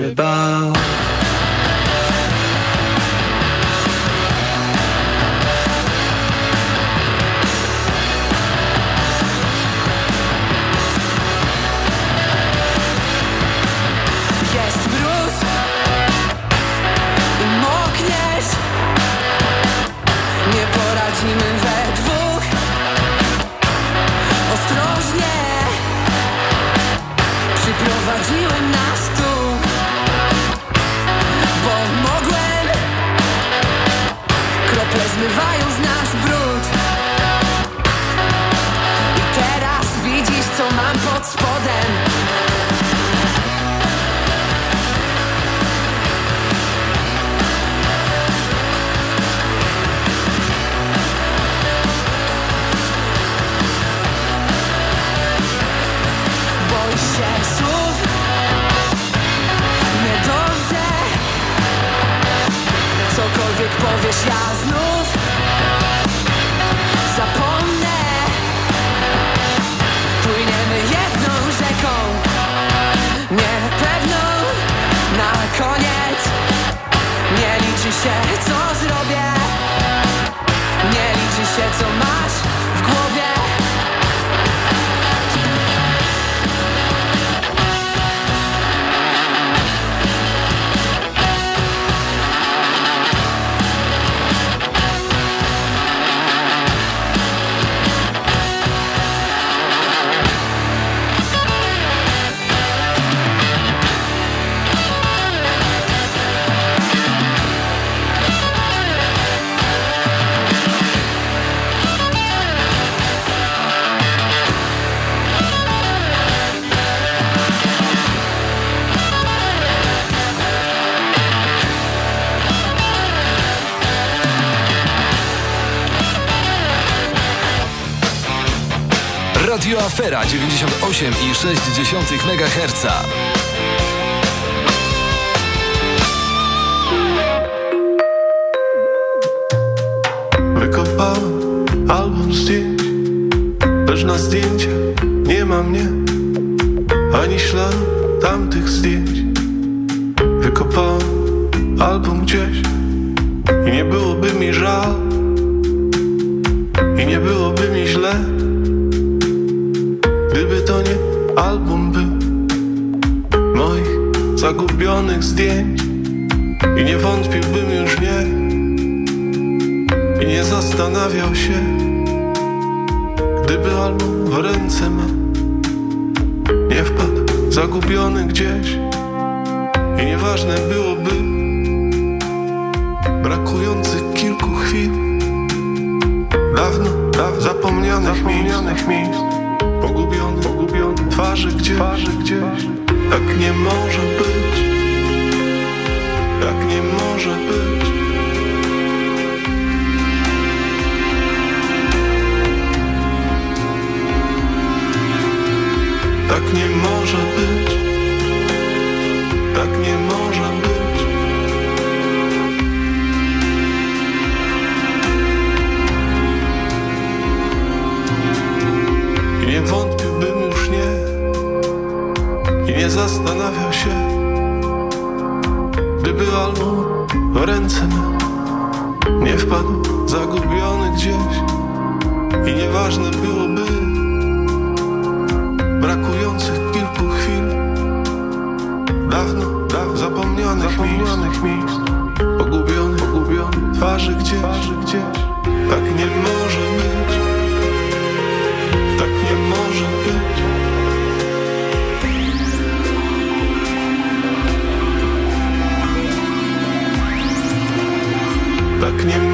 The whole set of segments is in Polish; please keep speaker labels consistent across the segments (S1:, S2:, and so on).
S1: będę
S2: Afera 98,6 MHz.
S3: Wykopałem album zdjęć Lecz na zdjęciach nie ma mnie Ani śladu tamtych zdjęć zagubionych zdjęć. I nie wątpiłbym już nie. I nie zastanawiał się Gdyby album w ręce ma. Nie wpadł zagubiony gdzieś. I nieważne byłoby Brakujących kilku chwil. Dawno, dawno zapomnianych, zapomnianych miejsc, miejsc. Pogubiony, pogubiony twarzy gdzieś, twarzy gdzieś Tak nie może być. Tak nie może być. Tak nie może być. Tak nie może być zastanawiał się Gdyby album w ręce me Nie wpadł zagubiony gdzieś I nieważne byłoby Brakujących kilku chwil Dawno, dawno zapomnianych, zapomnianych miejsc, miejsc Pogubiony, pogubiony twarzy gdzieś, twarzy gdzieś Tak nie może być nie może być. Tak nie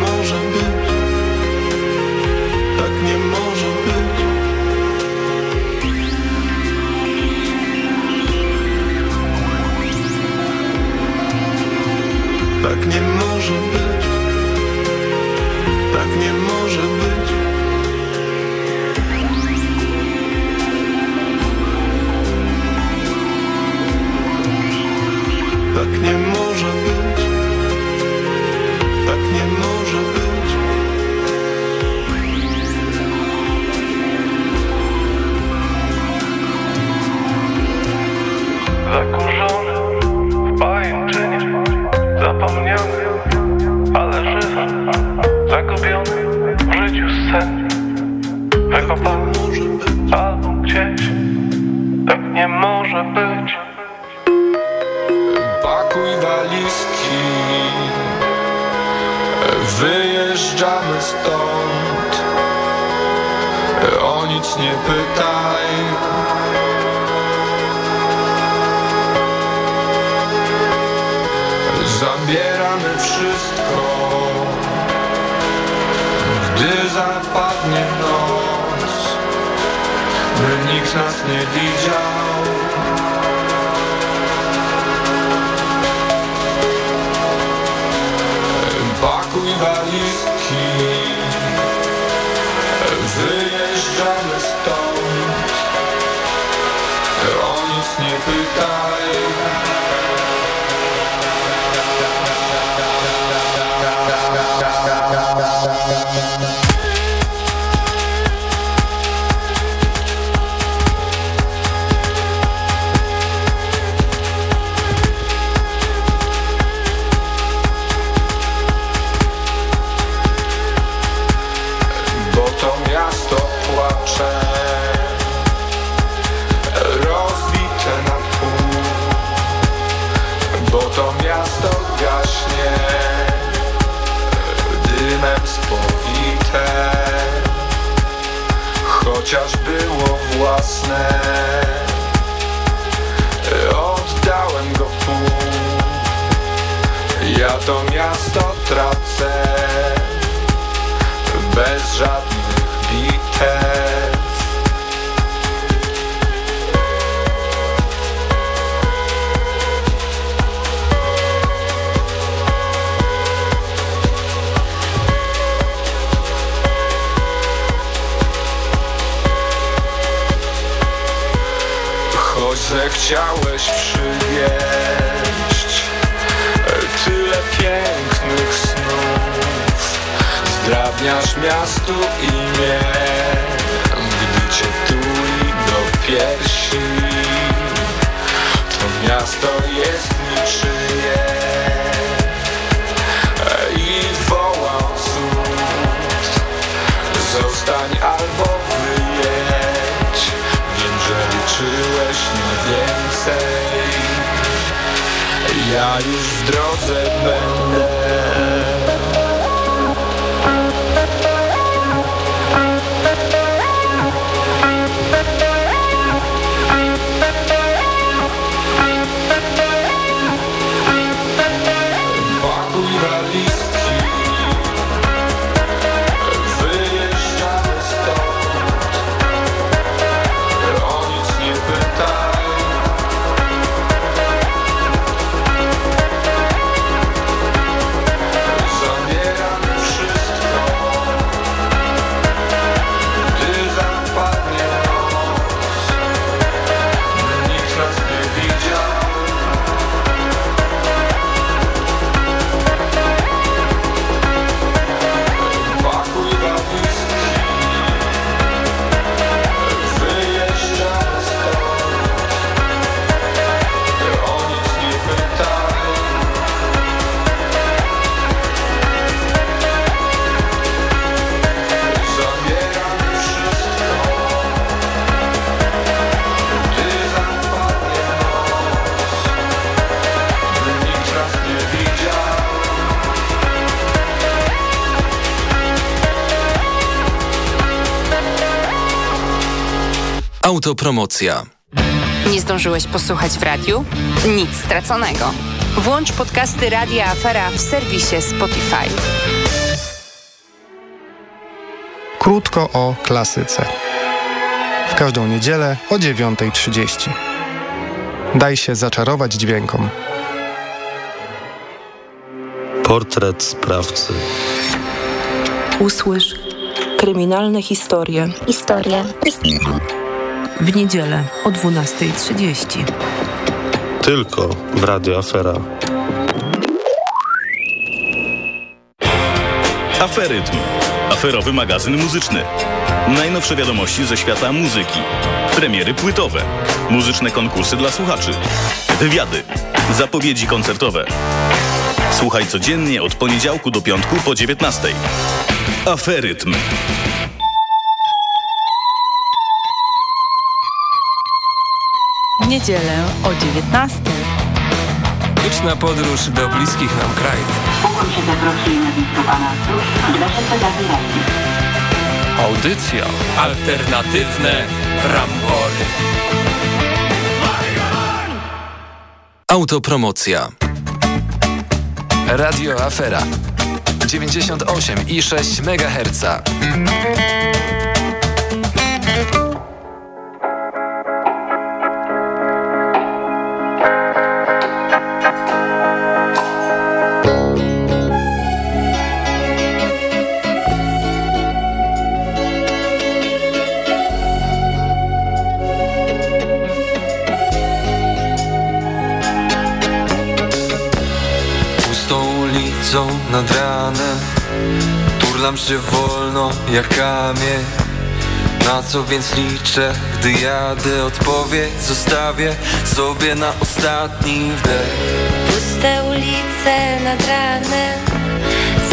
S4: to miasto tracę bez żadnych bitew. Choć zechciałeś przywieść Zdrabniasz miastu imię Gdy cię tuli do piersi. To miasto jest niczyje I woła cud. Zostań albo wyjedź. Wiem, że liczyłeś na więcej. Ja już w drodze będę
S2: Autopromocja.
S5: Nie zdążyłeś posłuchać w radiu? Nic straconego. Włącz podcasty Radia Afera w serwisie Spotify.
S6: Krótko o klasyce. W każdą niedzielę o 9.30. Daj się zaczarować dźwiękom.
S7: Portret sprawcy. Usłysz kryminalne historie.
S8: Historie.
S7: W niedzielę o 12.30.
S9: Tylko w Radio Afera.
S10: Aferytm. Aferowy magazyn muzyczny. Najnowsze wiadomości ze świata muzyki. Premiery płytowe. Muzyczne konkursy dla słuchaczy. Wywiady. Zapowiedzi koncertowe. Słuchaj codziennie od poniedziałku do piątku po 19. Aferytm.
S7: Niedzielę o 19.
S2: Liczna podróż do bliskich nam krajów.
S11: Pokój się zaprosili na
S2: Audycja. Alternatywne rambory. Autopromocja. Radio Afera 98 i 6 MHz.
S12: Ulicą nad ranem. Turlam się wolno jak kamień. Na co więc liczę, gdy jadę Odpowiedź zostawię sobie na ostatni wdech.
S13: Puste ulice nad ranem.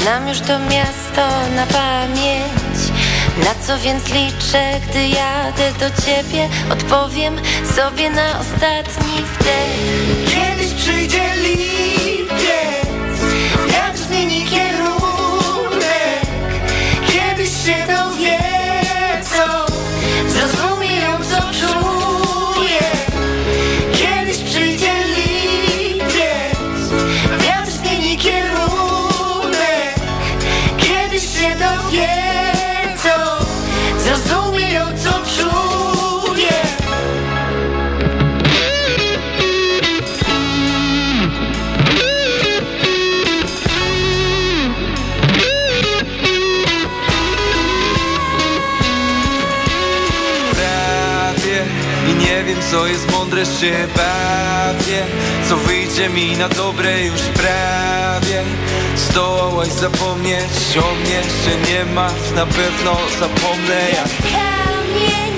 S13: Znam już to miasto na pamięć. Na co więc liczę, gdy jadę do ciebie? Odpowiem sobie na ostatni wdech.
S14: Kiedyś przyjdzie lipiec Kiedyś się co
S12: jest mądre się bawię. Co wyjdzie mi na dobre już prawie. Zdołałaś zapomnieć o mnie się nie martw Na pewno zapomnę jak
S13: Kamień,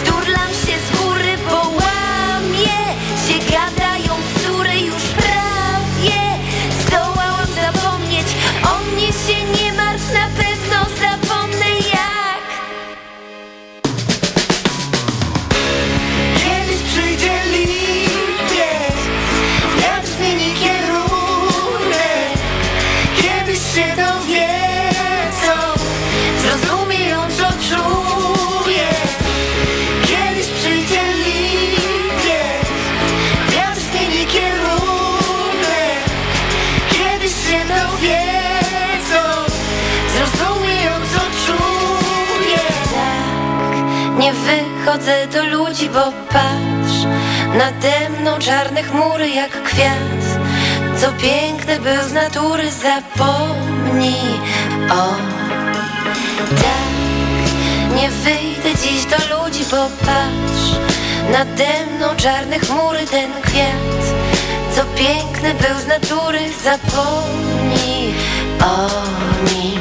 S13: sturlam się z góry, bo łamie się gadają bzdury już prawie. Zdołałam zapomnieć, o mnie się nie wychodzę do ludzi, bo patrz Nade mną czarne chmury jak kwiat. Co piękne był z natury, zapomnij o Tak, nie wyjdę dziś do ludzi, bo patrz Nade mną czarne chmury, ten kwiat. Co piękny był z natury, zapomnij o nim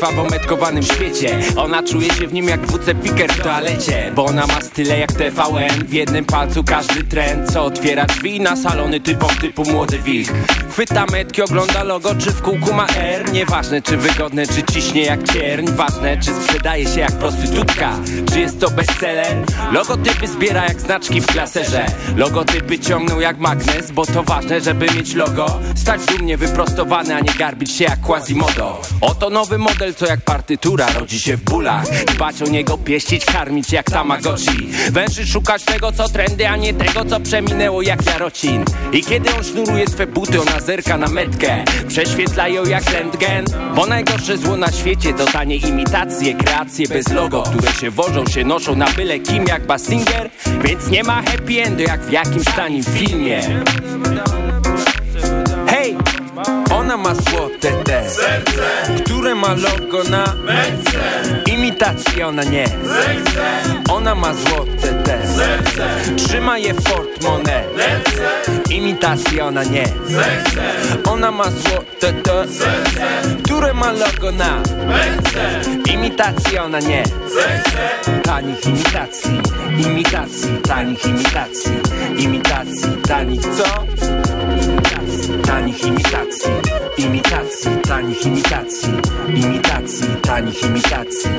S15: favor Ometkowanym świecie. Ona czuje się w nim jak WC Piker w toalecie Bo ona ma style jak TVN W jednym palcu każdy trend Co otwiera drzwi na salony typom typu młody wilk. Chwyta metki, ogląda logo Czy w kółku ma R. Nieważne czy wygodne, czy ciśnie jak cierń. Ważne czy sprzedaje się jak prostytutka Czy jest to bestseller. Logotypy zbiera jak znaczki w klaserze. Logotypy ciągną jak magnes Bo to ważne, żeby mieć logo. Stać dumnie wyprostowane, a nie garbić się jak Quasimodo. Oto nowy model co jak partytura rodzi się w bólach. Dbać o niego, pieścić, karmić jak tamagotchi. Węży szukać tego, co trendy, a nie tego, co przeminęło jak jarocin. I kiedy on sznuruje swe buty, ona zerka na metkę. Prześwietla ją jak rentgen. Bo najgorsze zło na świecie to tanie imitacje Kreacje bez logo, które się wożą, się noszą na byle kim jak Basinger. Więc nie ma happy endu jak w jakimś tanim filmie. Hej! Ona ma złote te Serce Które ma logo na Męce Imitacji ona nie. Zechce Ona ma złote te Serce Trzyma je w portmone Ręce Imitacji ona nie. Zechce Ona ma złote te Serce Które ma logo na Męce Imitacji ona nie. Zechce Tanich imitacji Imitacji Tanich imitacji Imitacji Tanich co? tanich imitacji Imitacji, tanich imitacji Imitacji, tanich imitacji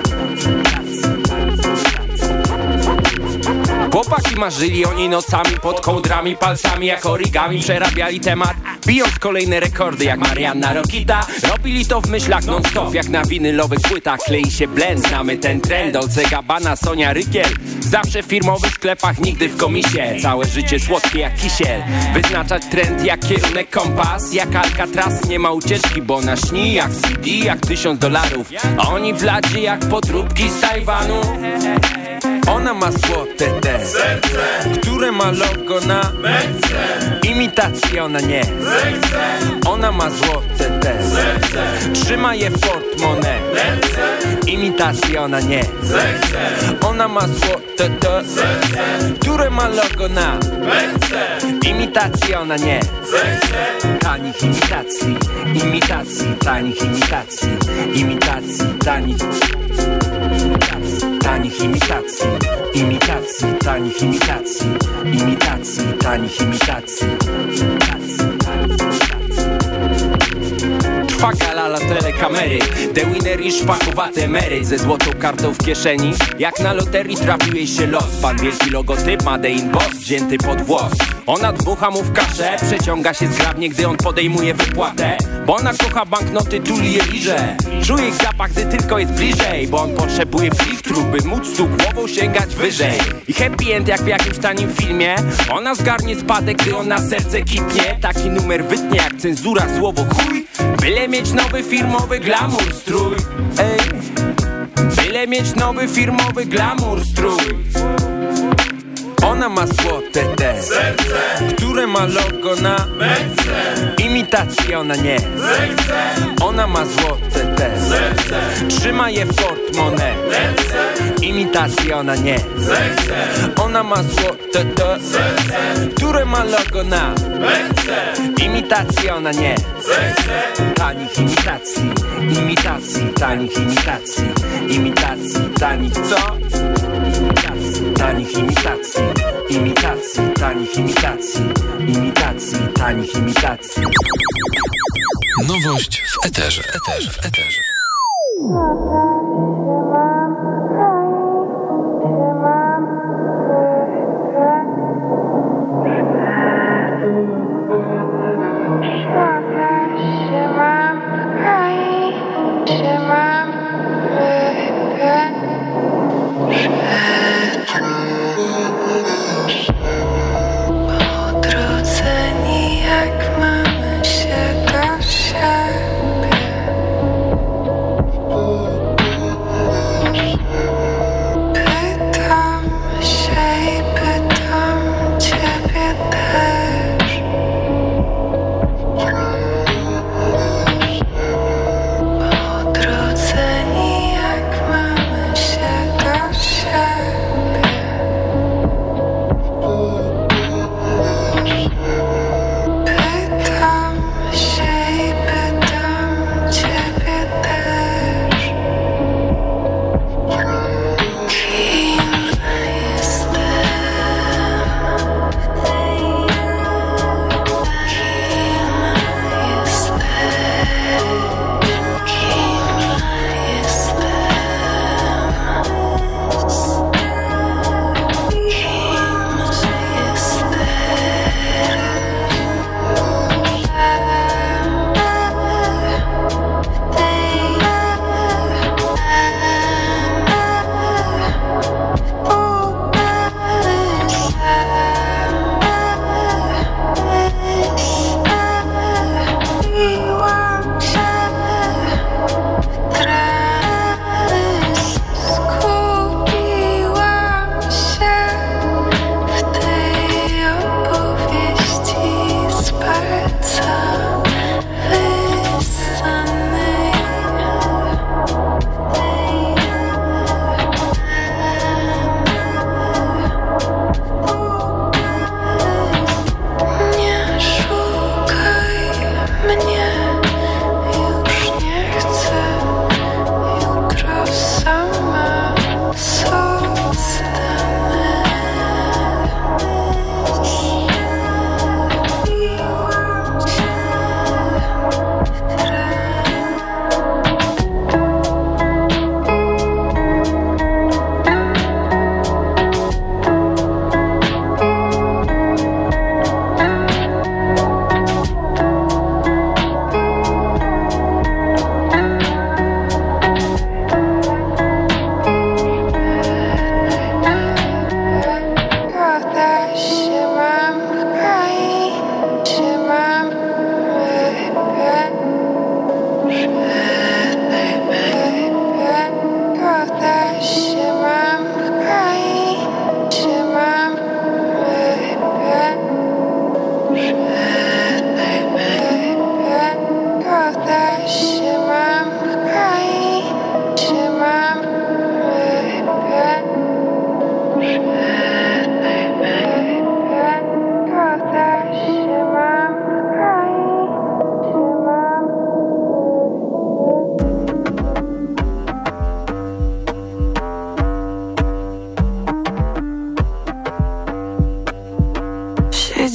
S15: Chłopaki marzyli o niej nocami pod kołdrami, palcami jak origami Przerabiali temat, bijąc kolejne rekordy jak Marianna Rokita Robili to w myślach non-stop jak na winylowych płytach. Klei się blend, znamy ten trend Dolce Gabbana, Sonia Rykiel. Zawsze w firmowych sklepach, nigdy w komisie. Całe życie słodkie jak kisiel. Wyznaczać trend jak kierunek kompas. Jak Alcatraz nie ma ucieczki, bo ona śni jak CD, jak tysiąc dolarów. A oni w ladzie jak podróbki z Tajwanu ona ma złote te Serce. Które ma logo na Męce. Imitacji ona nie. Zechce Ona ma złote te Serce. Trzyma je w portmone Imitacji ona nie. Zechce Ona ma złote te Serce. Które ma logo na Męce. Imitacji ona nie. Zechce Tanich imitacji. Imitacji Tanich imitacji. Imitacji Tanich tanich imitacji Imitacji, tanich imitacji Imitacji, tanich imitacji Trwa gala telekamery The winner i szpachowate mery Ze złotą kartą w kieszeni Jak na loterii trafił jej się los. Pan wielki logotyp Made in Boss Wzięty pod włos. Ona dmucha mu w kaszę Przeciąga się zgrabnie, gdy on podejmuje wypłatę. Bo ona kocha banknoty, tuli je liże. Czuje ich zapach, gdy tylko jest bliżej. Bo on potrzebuje filtru, by móc tu głową sięgać wyżej. I happy end jak w jakimś tanim filmie. Ona zgarnie spadek, gdy on na serce kipnie. Taki numer wytnie jak cenzura słowo chuj. Byle mieć nowy firmowy glamour strój. Ej. Byle mieć nowy firmowy glamour strój ona ma złote te Serce. Które ma logo na Męce Imitacji ona nie. Zechce Ona ma złote te Serce. Trzyma je w portmone Ręce Imitacji ona nie. Zechce Ona ma złote te Serce. Które ma logo na Męce Imitacji ona nie. Zechce Tanich imitacji Imitacji Tanich imitacji Imitacji Tanich co? Tanich imitacji Imitacji, tanich imitacji Imitacji, tanich imitacji.
S2: Nowość w eterze, eterze, w eterze.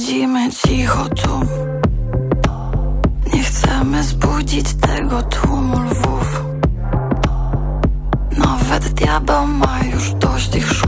S14: siedzimy cicho tu. Nie chcemy zbudzić tego tłumu lwów. Nawet diabeł ma już dość ich
S2: szum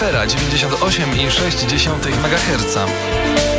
S2: Afera 98,6 MHz.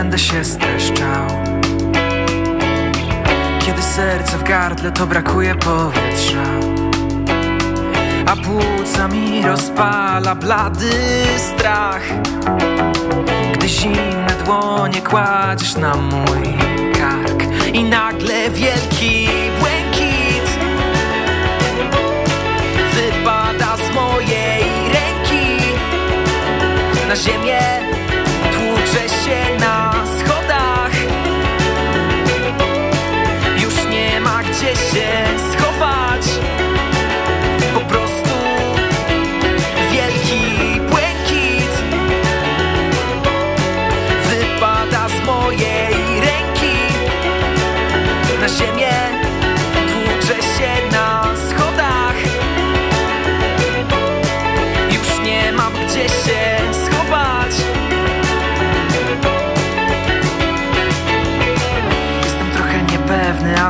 S16: Będę się streszczał. Kiedy serce w gardle to brakuje powietrza. A płuca mi rozpala blady strach. Gdy zimne dłonie kładziesz na mój kark I nagle wielki błękit Wypada z mojej ręki. Na ziemię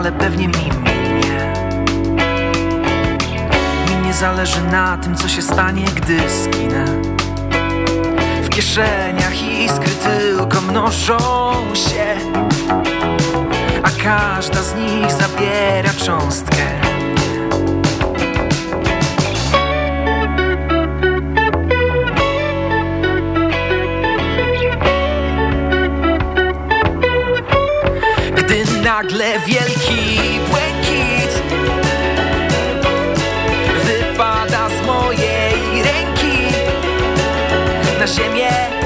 S16: ale pewnie mi minie. Mi nie zależy na tym, co się stanie, gdy skinę W kieszeniach iskry tylko mnożą się A każda z nich zabiera cząstkę nagle wielki błękit Wypada z mojej ręki Na ziemię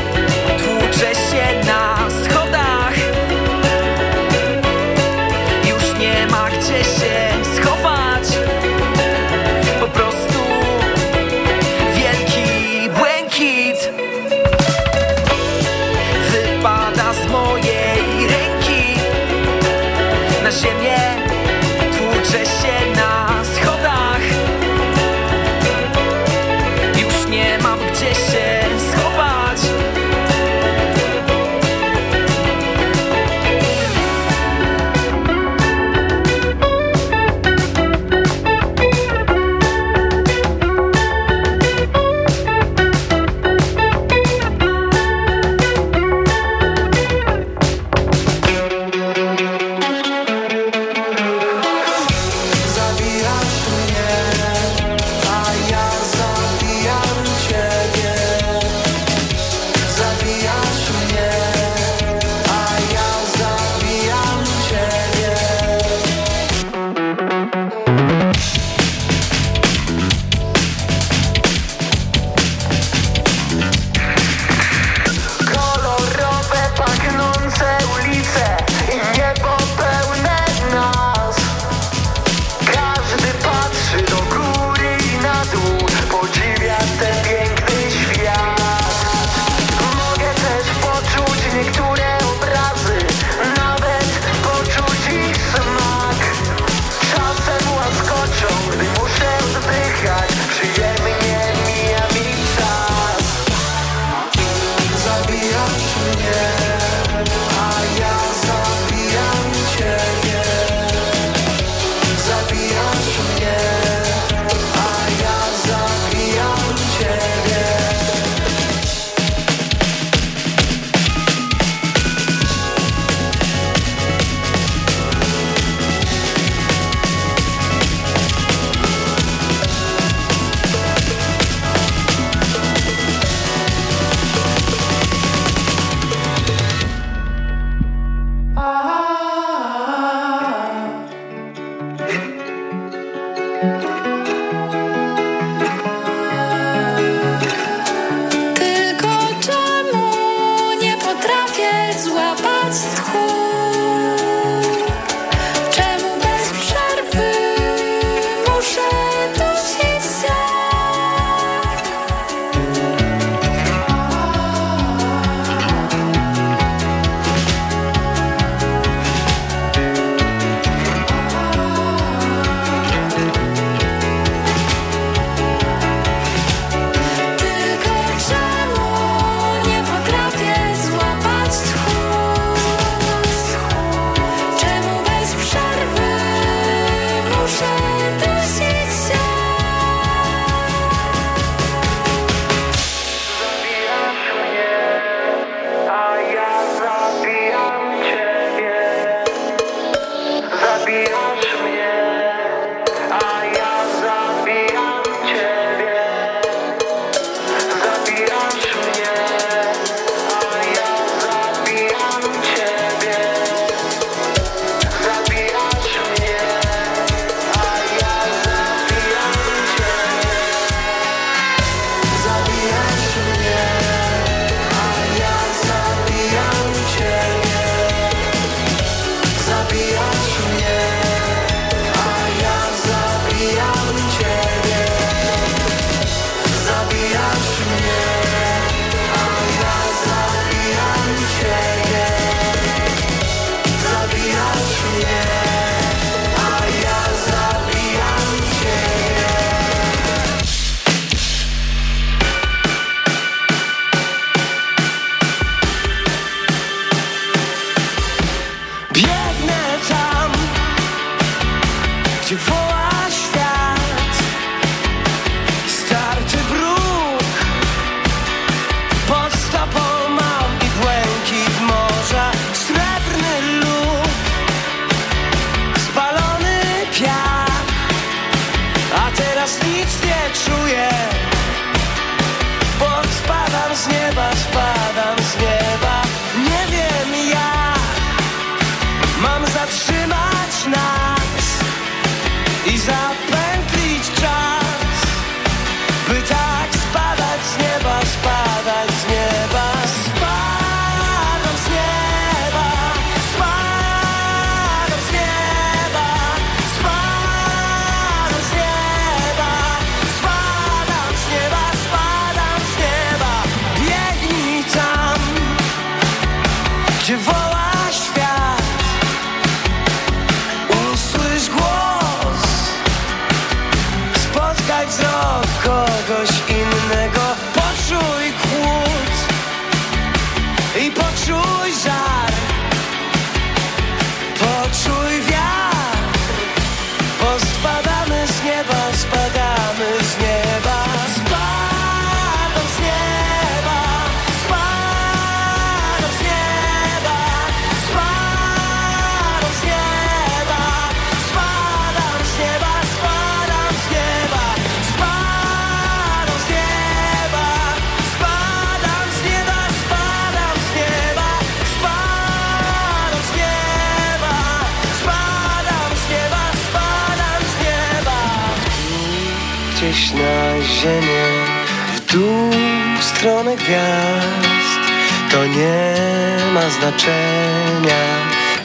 S17: znaczenia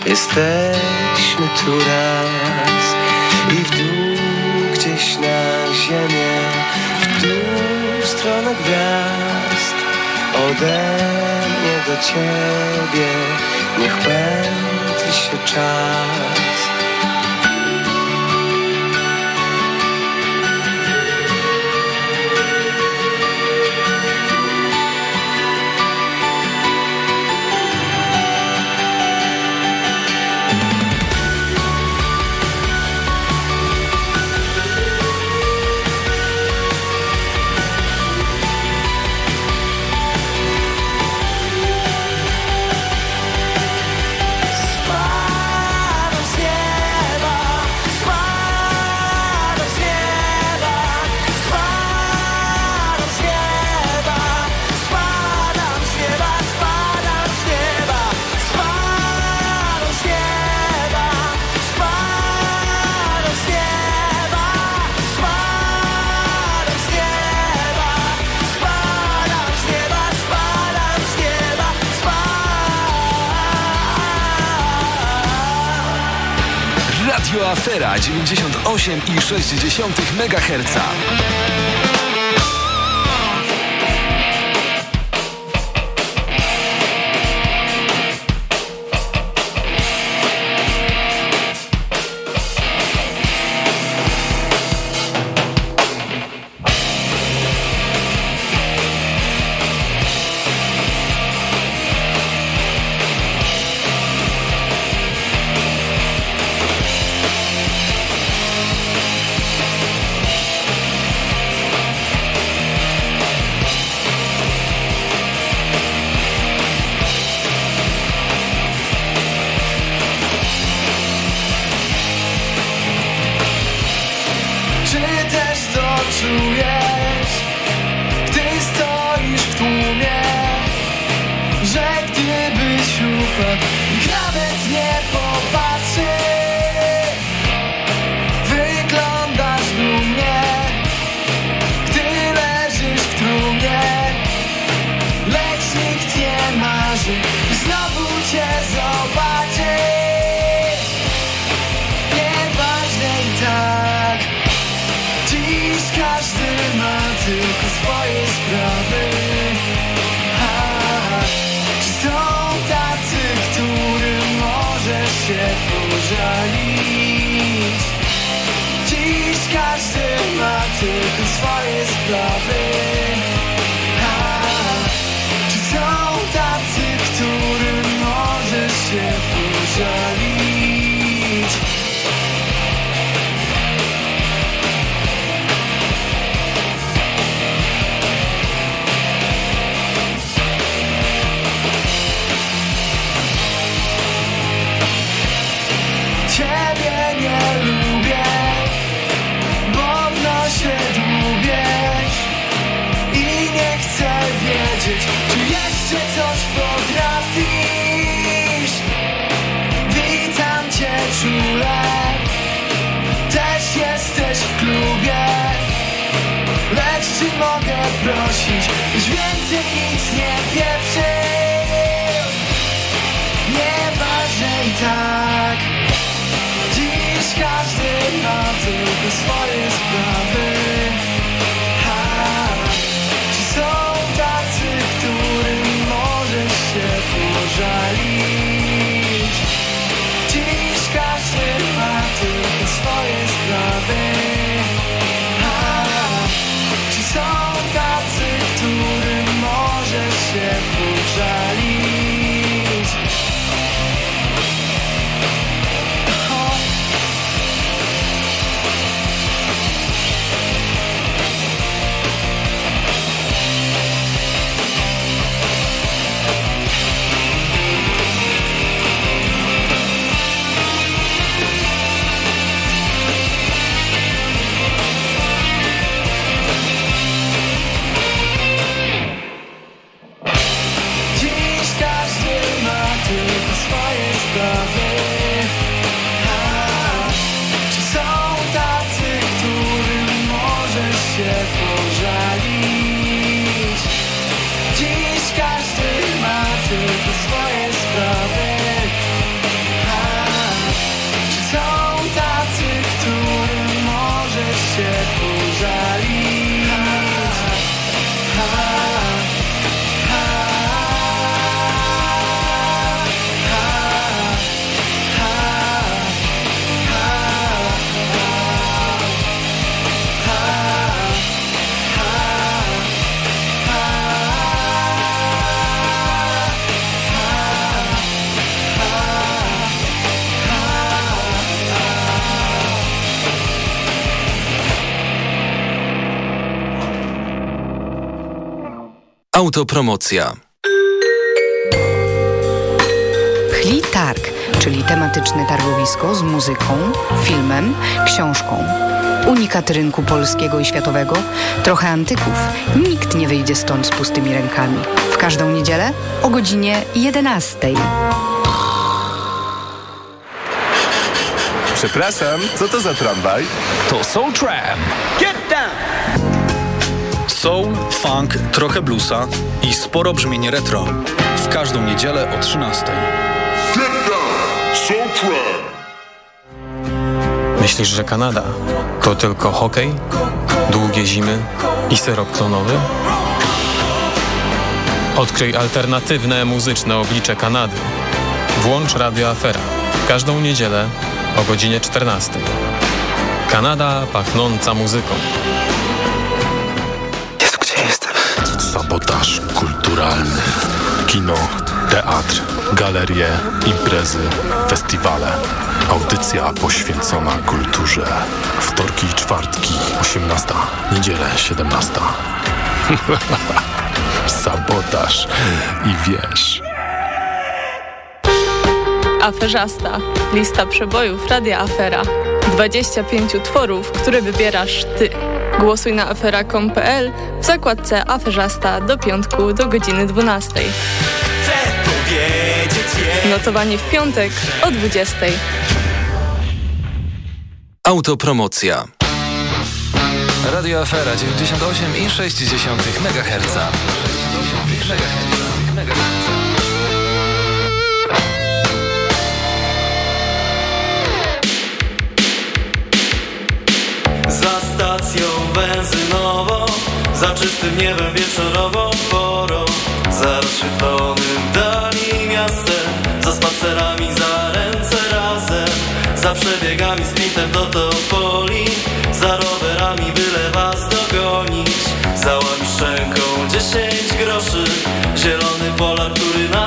S17: Jesteśmy tu raz I w dół gdzieś na ziemię W dół w stronę gwiazd. Ode mnie do ciebie Niech pętli się czas.
S18: 98,6 MHz.
S17: journeys These que in my tickets for his loving czy
S18: mogę prosić Już więcej nic nie pieprzył? Nieważne i tak. Dziś każdy ma tylko swoje sprawy Yeah.
S2: Autopromocja.
S5: Chli Targ, czyli tematyczne targowisko z muzyką, filmem, książką. Unikat rynku polskiego i światowego, trochę antyków. Nikt nie wyjdzie stąd z pustymi rękami. W każdą niedzielę o godzinie 11.
S19: Przepraszam, co to za tramwaj?
S20: To Soul Tram.
S18: Get down!
S20: Soul, funk, trochę bluesa i sporo brzmienie retro. W każdą niedzielę o 13.
S6: Myślisz, że Kanada to tylko hokej, długie zimy i syrop klonowy? Odkryj alternatywne muzyczne oblicze Kanady. Włącz Radio Afera. W każdą niedzielę o godzinie 14. Kanada pachnąca muzyką.
S9: Sabotaż kulturalny. Kino, teatr, galerie, imprezy, festiwale. Audycja poświęcona kulturze. Wtorki i czwartki, 18. Niedzielę, 17. Sabotaż i wiesz.
S21: Aferzasta. Lista przebojów Radia Afera. 25 utworów, które wybierasz Ty. Głosuj na afera.com.pl w zakładce Aferzasta do piątku do godziny 12. Notowanie w piątek o 20.
S2: Autopromocja. Radio Afera 98,6 MHz.
S22: Za stacją benzynową. Za czystym niebem wieczorową porą Za rozświetlonym dali miastem Za spacerami za ręce razem. Za przebiegami sprintem do Topoli. Za rowerami byle was dogonić. Za łamiszczenką dziesięć groszy. Zielony polar, który nadal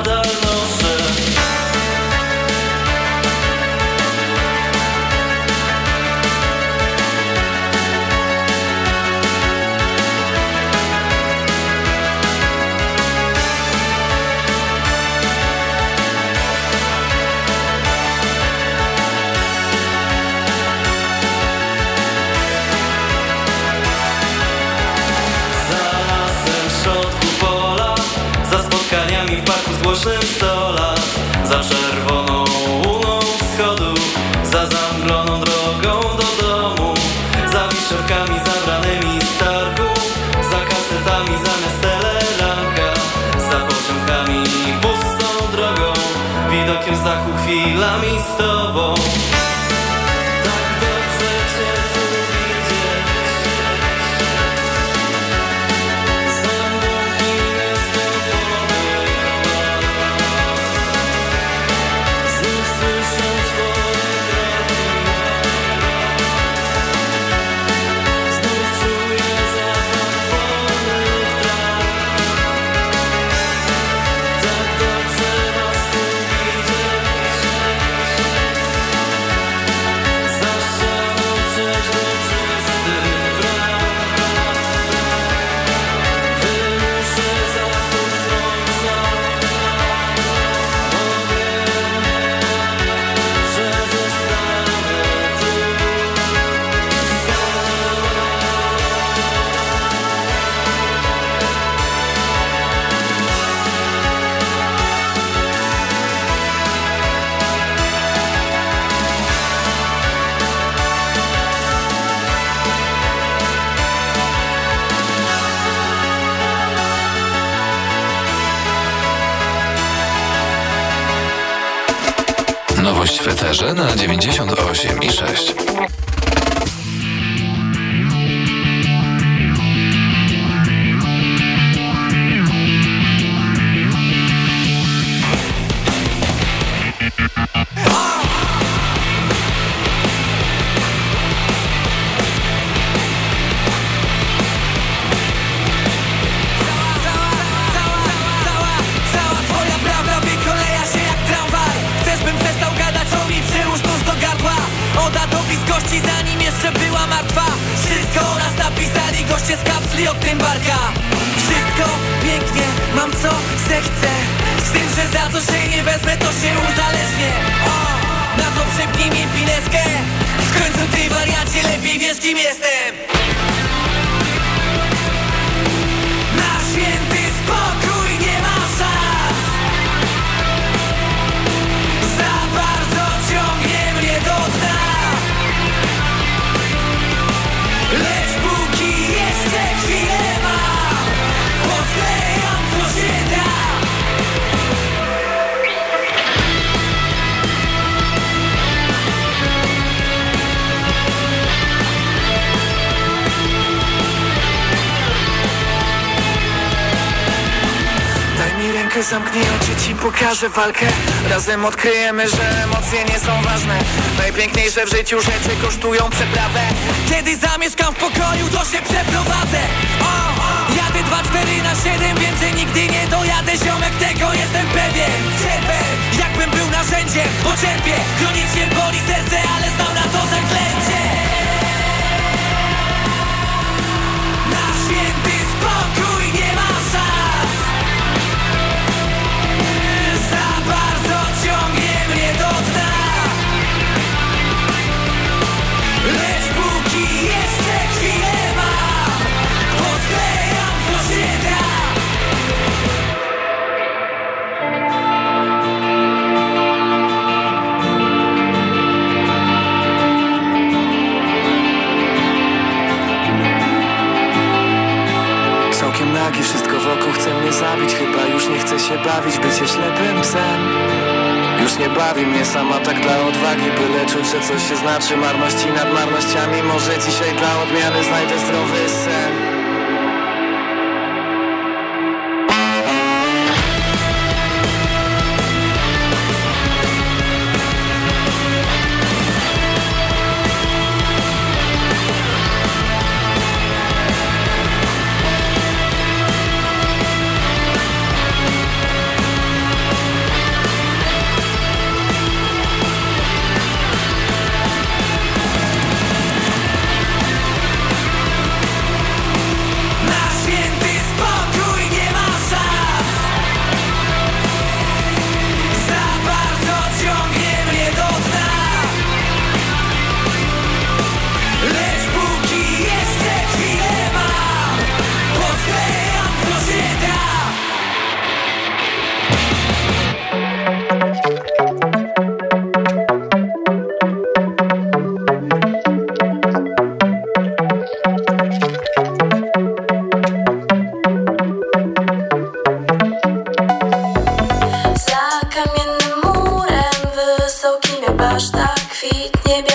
S22: Gość w
S2: eterze na 98 i 6.
S23: walkę Razem odkryjemy, że emocje nie są ważne. Najpiękniejsze w życiu rzeczy kosztują przeprawę.
S24: Kiedy zamieszkam w pokoju, to się przeprowadzę. Oh, oh. Jadę 2, 4 na 7, więcej nigdy nie dojadę. Ziomek, tego jestem pewien. Cierpę, jakbym był narzędziem, bo cierpię. Chronicznie boli
S25: Świt me.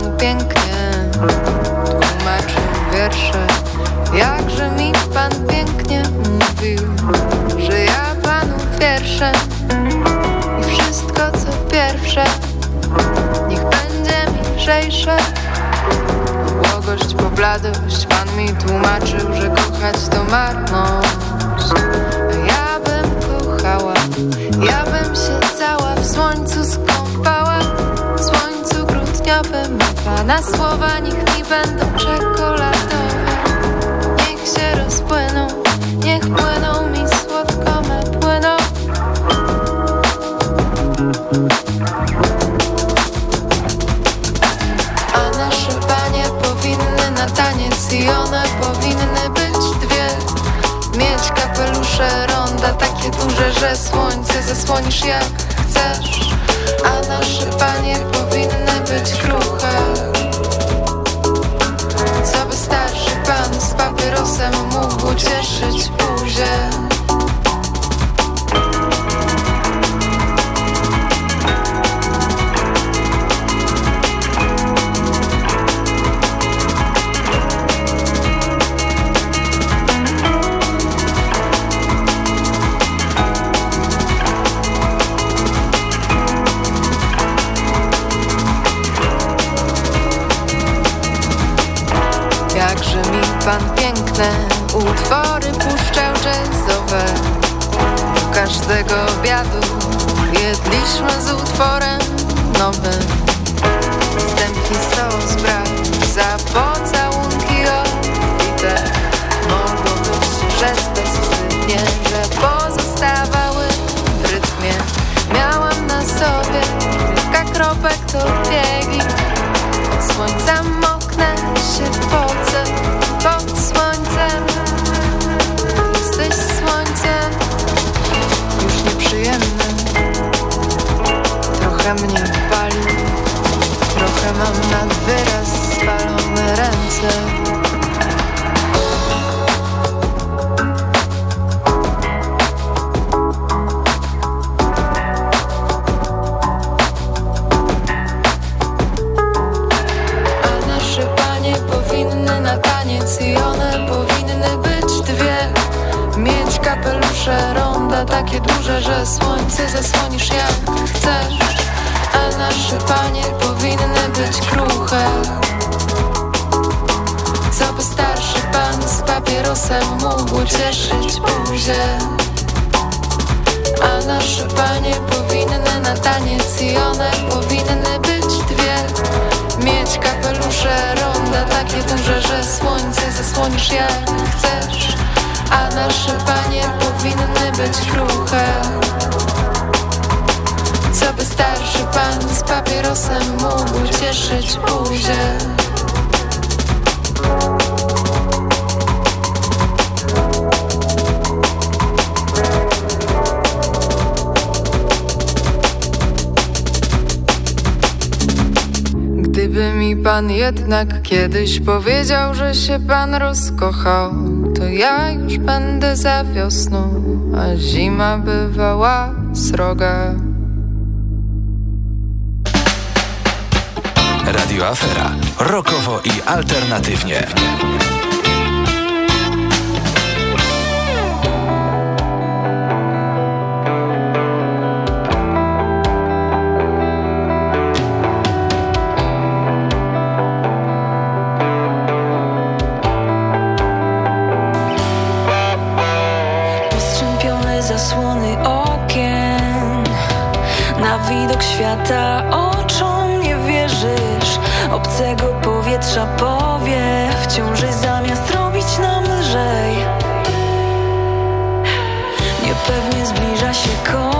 S14: Pięknie tłumaczył wiersze Jakże mi pan pięknie mówił Że ja panu wierszę I wszystko co pierwsze. Niech będzie mi lżejsze Błogość, pobladość Pan mi tłumaczył, że kochać to marność. A ja bym kochała Ja bym się cała w słońcu Pana słowa niech mi będą czekoladowe Niech się rozpłyną Niech płyną mi słodko me płyną. A nasze panie powinny na taniec I one powinny być dwie. Mieć kapelusze ronda Takie duże, że słońce zasłonisz jak chcesz. A nasze panie powinny być kruche papierosem mógł cieszyć buzię piękne utwory puszczał jazzowe. Do każdego obiadu jedliśmy z utworem nowym. Wstępnie sto jednak kiedyś powiedział, że się pan rozkochał, to ja już będę za wiosną, a zima bywała sroga.
S2: Radio Afera. Rokowo i alternatywnie.
S26: obłok świata oczom nie wierzysz. Obcego powietrza powie Wciąż zamiast robić nam lżej. Niepewnie zbliża się koniec